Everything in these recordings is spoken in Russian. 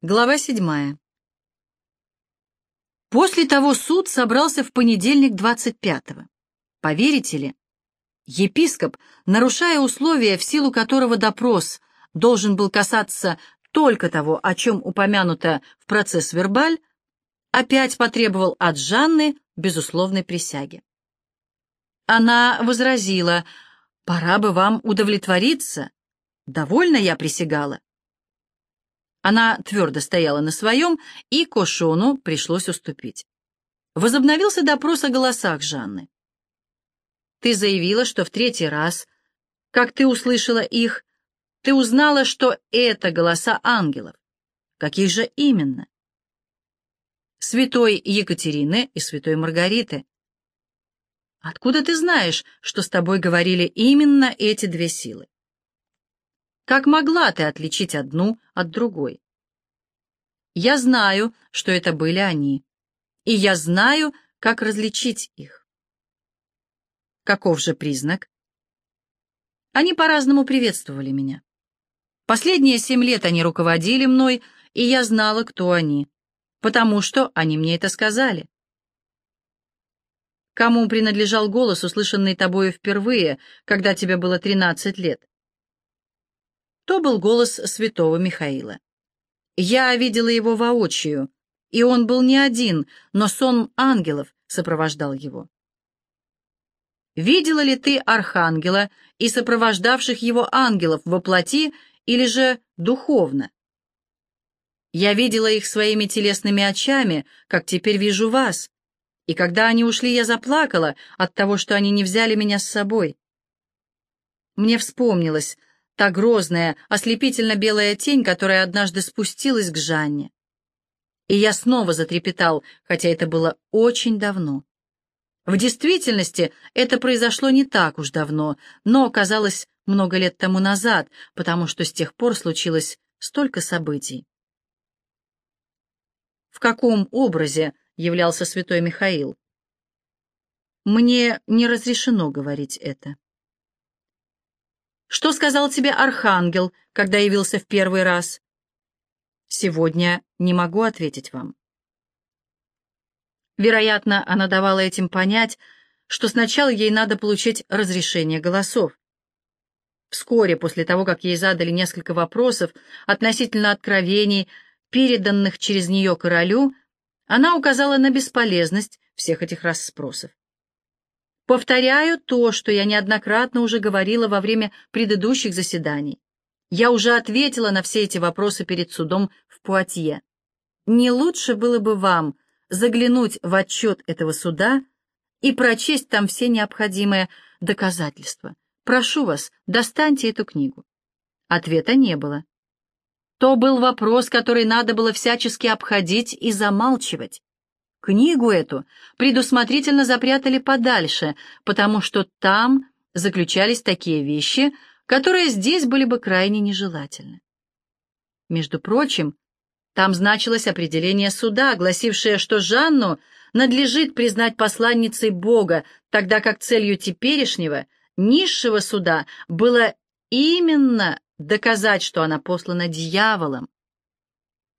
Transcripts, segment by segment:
Глава седьмая. После того суд собрался в понедельник 25-го. Поверите ли, епископ, нарушая условия, в силу которого допрос должен был касаться только того, о чем упомянуто в процесс вербаль, опять потребовал от Жанны безусловной присяги. Она возразила, «Пора бы вам удовлетвориться. Довольно я присягала. Она твердо стояла на своем, и Кошону пришлось уступить. Возобновился допрос о голосах Жанны. «Ты заявила, что в третий раз, как ты услышала их, ты узнала, что это голоса ангелов. Каких же именно?» «Святой Екатерины и святой Маргариты». «Откуда ты знаешь, что с тобой говорили именно эти две силы?» Как могла ты отличить одну от другой? Я знаю, что это были они, и я знаю, как различить их. Каков же признак? Они по-разному приветствовали меня. Последние семь лет они руководили мной, и я знала, кто они, потому что они мне это сказали. Кому принадлежал голос, услышанный тобою впервые, когда тебе было тринадцать лет? То был голос святого Михаила. Я видела его воочию, и он был не один, но сон ангелов сопровождал его. Видела ли ты архангела и сопровождавших его ангелов во плоти или же духовно? Я видела их своими телесными очами, как теперь вижу вас. И когда они ушли, я заплакала от того, что они не взяли меня с собой. Мне вспомнилось, та грозная, ослепительно-белая тень, которая однажды спустилась к Жанне. И я снова затрепетал, хотя это было очень давно. В действительности это произошло не так уж давно, но казалось много лет тому назад, потому что с тех пор случилось столько событий. В каком образе являлся святой Михаил? Мне не разрешено говорить это. Что сказал тебе Архангел, когда явился в первый раз? Сегодня не могу ответить вам. Вероятно, она давала этим понять, что сначала ей надо получить разрешение голосов. Вскоре после того, как ей задали несколько вопросов относительно откровений, переданных через нее королю, она указала на бесполезность всех этих расспросов. Повторяю то, что я неоднократно уже говорила во время предыдущих заседаний. Я уже ответила на все эти вопросы перед судом в Пуатье. Не лучше было бы вам заглянуть в отчет этого суда и прочесть там все необходимые доказательства. Прошу вас, достаньте эту книгу. Ответа не было. То был вопрос, который надо было всячески обходить и замалчивать. Книгу эту предусмотрительно запрятали подальше, потому что там заключались такие вещи, которые здесь были бы крайне нежелательны. Между прочим, там значилось определение суда, гласившее, что Жанну надлежит признать посланницей Бога, тогда как целью теперешнего, низшего суда было именно доказать, что она послана дьяволом,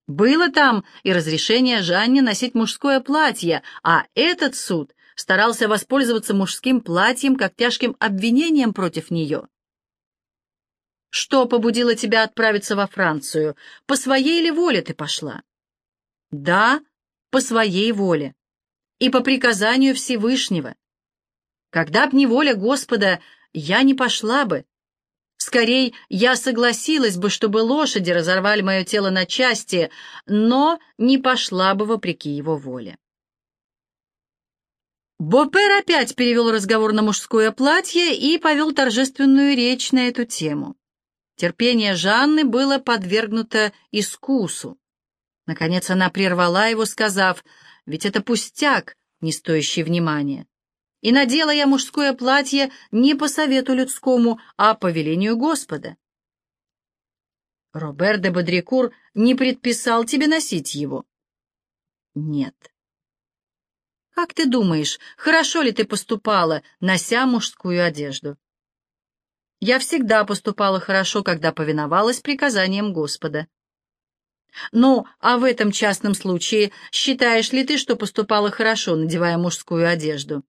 было там и разрешение Жанне носить мужское платье, а этот суд старался воспользоваться мужским платьем как тяжким обвинением против нее. Что побудило тебя отправиться во Францию? По своей ли воле ты пошла? Да, по своей воле. И по приказанию Всевышнего. Когда б не воля Господа, я не пошла бы, Скорей, я согласилась бы, чтобы лошади разорвали мое тело на части, но не пошла бы вопреки его воле. Бопер опять перевел разговор на мужское платье и повел торжественную речь на эту тему. Терпение Жанны было подвергнуто искусу. Наконец она прервала его, сказав, «Ведь это пустяк, не стоящий внимания. И надела я мужское платье не по совету людскому, а по велению Господа. Робер де Бодрикур не предписал тебе носить его? Нет. Как ты думаешь, хорошо ли ты поступала, нося мужскую одежду? Я всегда поступала хорошо, когда повиновалась приказаниям Господа. Ну, а в этом частном случае считаешь ли ты, что поступала хорошо, надевая мужскую одежду?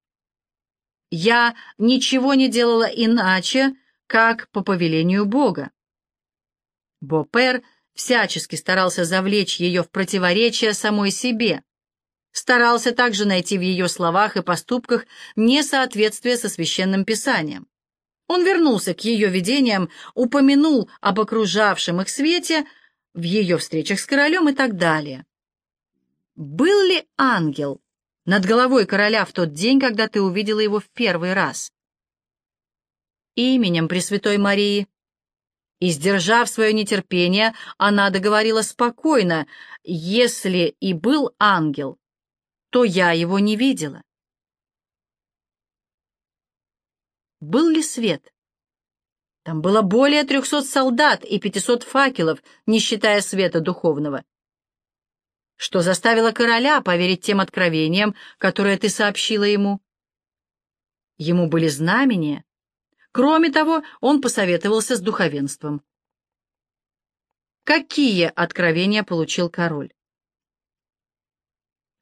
Я ничего не делала иначе, как по повелению Бога. Бопер всячески старался завлечь ее в противоречие самой себе, старался также найти в ее словах и поступках несоответствие со священным писанием. Он вернулся к ее видениям, упомянул об окружавшем их свете в ее встречах с королем и так далее. Был ли ангел над головой короля в тот день, когда ты увидела его в первый раз? Именем Пресвятой Марии. И, сдержав свое нетерпение, она договорила спокойно, если и был ангел, то я его не видела. Был ли свет? Там было более трехсот солдат и пятисот факелов, не считая света духовного. Что заставило короля поверить тем откровениям, которые ты сообщила ему? Ему были знамения. Кроме того, он посоветовался с духовенством. Какие откровения получил король?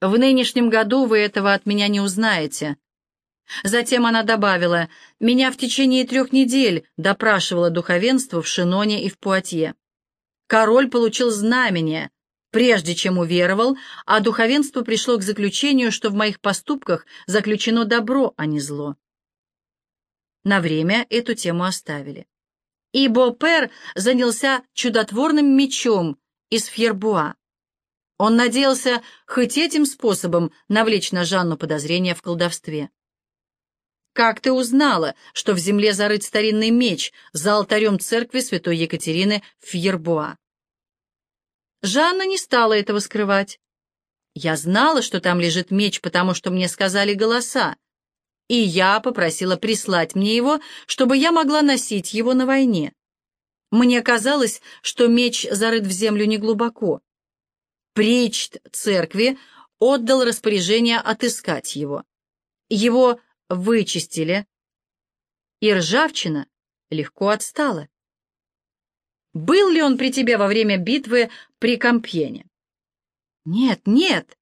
В нынешнем году вы этого от меня не узнаете. Затем она добавила, меня в течение трех недель допрашивало духовенство в Шиноне и в Пуатье. Король получил знамение, прежде чем уверовал, а духовенство пришло к заключению, что в моих поступках заключено добро, а не зло. На время эту тему оставили. И Бопер занялся чудотворным мечом из Фьербуа. Он надеялся хоть этим способом навлечь на Жанну подозрения в колдовстве. «Как ты узнала, что в земле зарыт старинный меч за алтарем церкви святой Екатерины в Фьербуа?» Жанна не стала этого скрывать. «Я знала, что там лежит меч, потому что мне сказали голоса, и я попросила прислать мне его, чтобы я могла носить его на войне. Мне казалось, что меч зарыт в землю неглубоко пречт церкви отдал распоряжение отыскать его. Его вычистили, и ржавчина легко отстала. Был ли он при тебе во время битвы при Компьене? Нет, нет,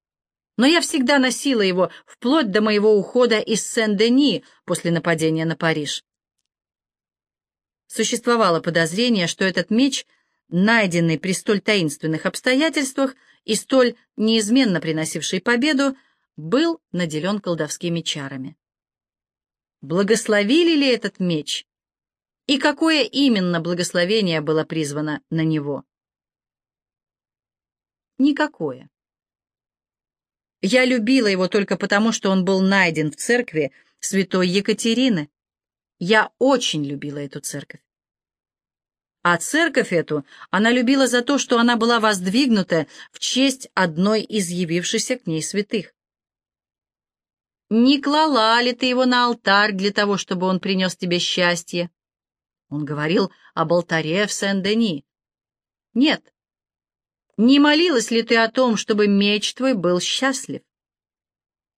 но я всегда носила его вплоть до моего ухода из Сен-Дени после нападения на Париж. Существовало подозрение, что этот меч, найденный при столь таинственных обстоятельствах, и столь неизменно приносивший победу, был наделен колдовскими чарами. Благословили ли этот меч? И какое именно благословение было призвано на него? Никакое. Я любила его только потому, что он был найден в церкви святой Екатерины. Я очень любила эту церковь. А церковь эту она любила за то, что она была воздвигнута в честь одной из явившихся к ней святых. Не клала ли ты его на алтарь для того, чтобы он принес тебе счастье? Он говорил об алтаре в Сен-Дени. Нет. Не молилась ли ты о том, чтобы меч твой был счастлив?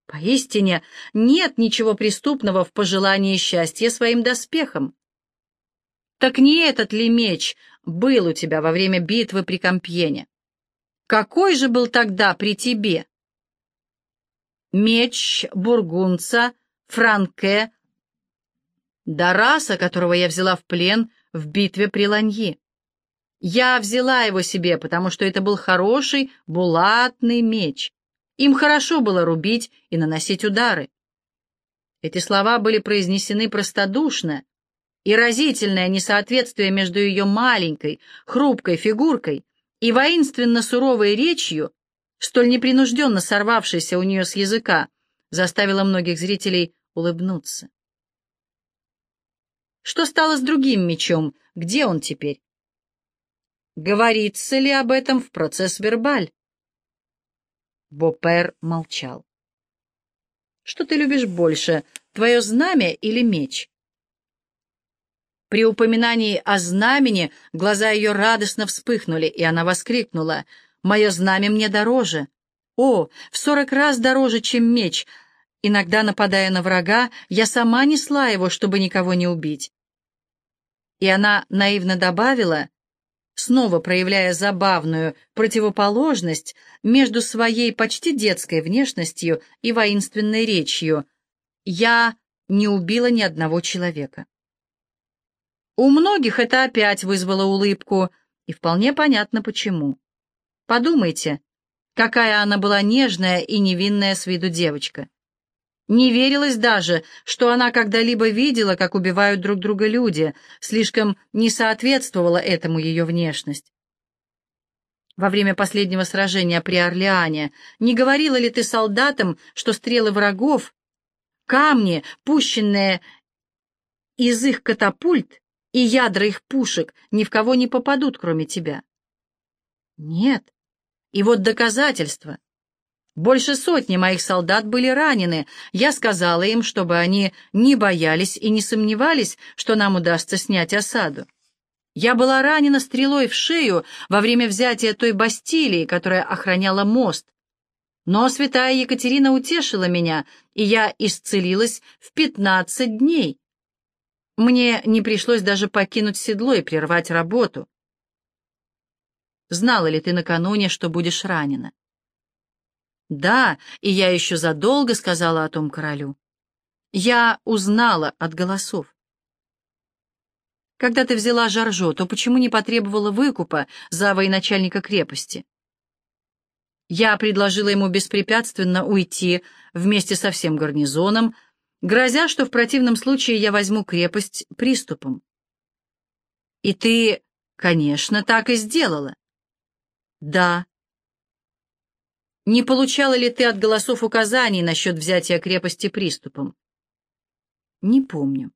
Поистине, нет ничего преступного в пожелании счастья своим доспехам. Так не этот ли меч был у тебя во время битвы при Компьене? Какой же был тогда при тебе? Меч бургунца Франке Дараса, которого я взяла в плен в битве при Ланьи. Я взяла его себе, потому что это был хороший булатный меч. Им хорошо было рубить и наносить удары. Эти слова были произнесены простодушно, и разительное несоответствие между ее маленькой, хрупкой фигуркой и воинственно суровой речью, столь непринужденно сорвавшейся у нее с языка, заставило многих зрителей улыбнуться. Что стало с другим мечом? Где он теперь? Говорится ли об этом в процесс вербаль? Бопер молчал. Что ты любишь больше, твое знамя или меч? При упоминании о знамени глаза ее радостно вспыхнули, и она воскликнула «Мое знамя мне дороже! О, в сорок раз дороже, чем меч! Иногда, нападая на врага, я сама несла его, чтобы никого не убить». И она наивно добавила снова проявляя забавную противоположность между своей почти детской внешностью и воинственной речью. «Я не убила ни одного человека». У многих это опять вызвало улыбку, и вполне понятно почему. Подумайте, какая она была нежная и невинная с виду девочка. Не верилось даже, что она когда-либо видела, как убивают друг друга люди, слишком не соответствовала этому ее внешность. Во время последнего сражения при Орлеане не говорила ли ты солдатам, что стрелы врагов, камни, пущенные из их катапульт и ядра их пушек ни в кого не попадут, кроме тебя? Нет. И вот доказательство. Больше сотни моих солдат были ранены. Я сказала им, чтобы они не боялись и не сомневались, что нам удастся снять осаду. Я была ранена стрелой в шею во время взятия той Бастилии, которая охраняла мост. Но святая Екатерина утешила меня, и я исцелилась в пятнадцать дней. Мне не пришлось даже покинуть седло и прервать работу. Знала ли ты накануне, что будешь ранена? Да, и я еще задолго сказала о том королю. Я узнала от голосов. Когда ты взяла Жаржо, то почему не потребовала выкупа за военачальника крепости? Я предложила ему беспрепятственно уйти вместе со всем гарнизоном, грозя, что в противном случае я возьму крепость приступом. И ты, конечно, так и сделала. Да, не получала ли ты от голосов указаний насчет взятия крепости приступом? Не помню.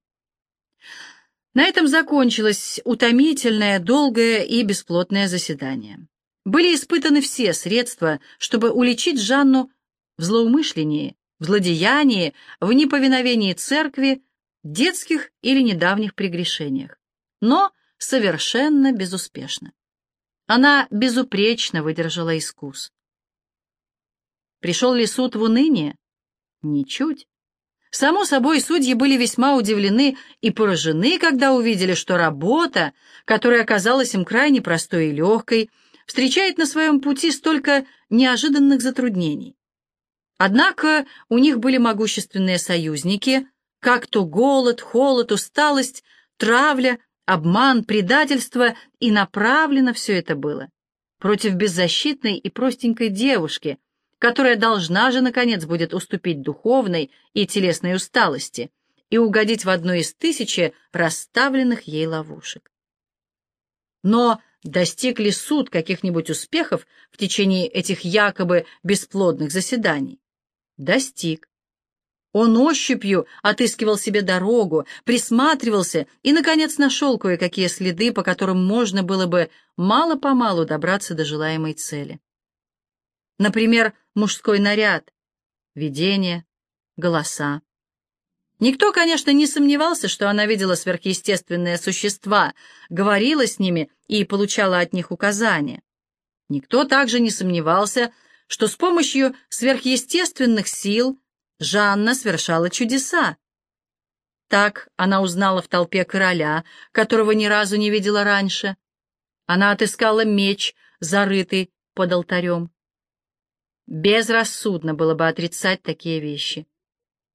На этом закончилось утомительное, долгое и бесплотное заседание. Были испытаны все средства, чтобы уличить Жанну в злоумышлении, в злодеянии, в неповиновении церкви, детских или недавних прегрешениях. Но совершенно безуспешно. Она безупречно выдержала искус. Пришел ли суд в уныние? Ничуть. Само собой, судьи были весьма удивлены и поражены, когда увидели, что работа, которая оказалась им крайне простой и легкой, встречает на своем пути столько неожиданных затруднений. Однако у них были могущественные союзники, как то голод, холод, усталость, травля, обман, предательство, и направлено все это было против беззащитной и простенькой девушки, которая должна же, наконец, будет уступить духовной и телесной усталости и угодить в одну из тысячи расставленных ей ловушек. Но достиг ли суд каких-нибудь успехов в течение этих якобы бесплодных заседаний? Достиг. Он ощупью отыскивал себе дорогу, присматривался и, наконец, нашел кое-какие следы, по которым можно было бы мало-помалу добраться до желаемой цели. Например, мужской наряд, видение, голоса. Никто, конечно, не сомневался, что она видела сверхъестественные существа, говорила с ними и получала от них указания. Никто также не сомневался, что с помощью сверхъестественных сил Жанна совершала чудеса. Так она узнала в толпе короля, которого ни разу не видела раньше. Она отыскала меч, зарытый под алтарем. Безрассудно было бы отрицать такие вещи.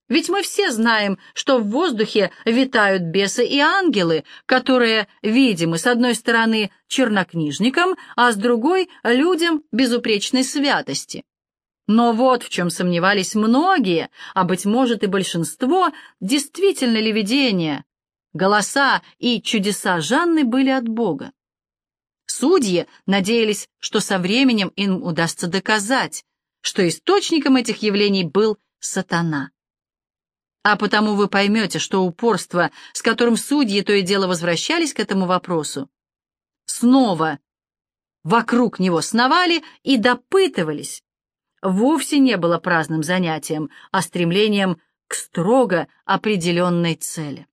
Ведь мы все знаем, что в воздухе витают бесы и ангелы, которые видимы с одной стороны чернокнижникам, а с другой — людям безупречной святости. Но вот в чем сомневались многие, а, быть может, и большинство, действительно ли видения, голоса и чудеса Жанны были от Бога. Судьи надеялись, что со временем им удастся доказать, что источником этих явлений был сатана. А потому вы поймете, что упорство, с которым судьи то и дело возвращались к этому вопросу, снова вокруг него сновали и допытывались, вовсе не было праздным занятием, а стремлением к строго определенной цели.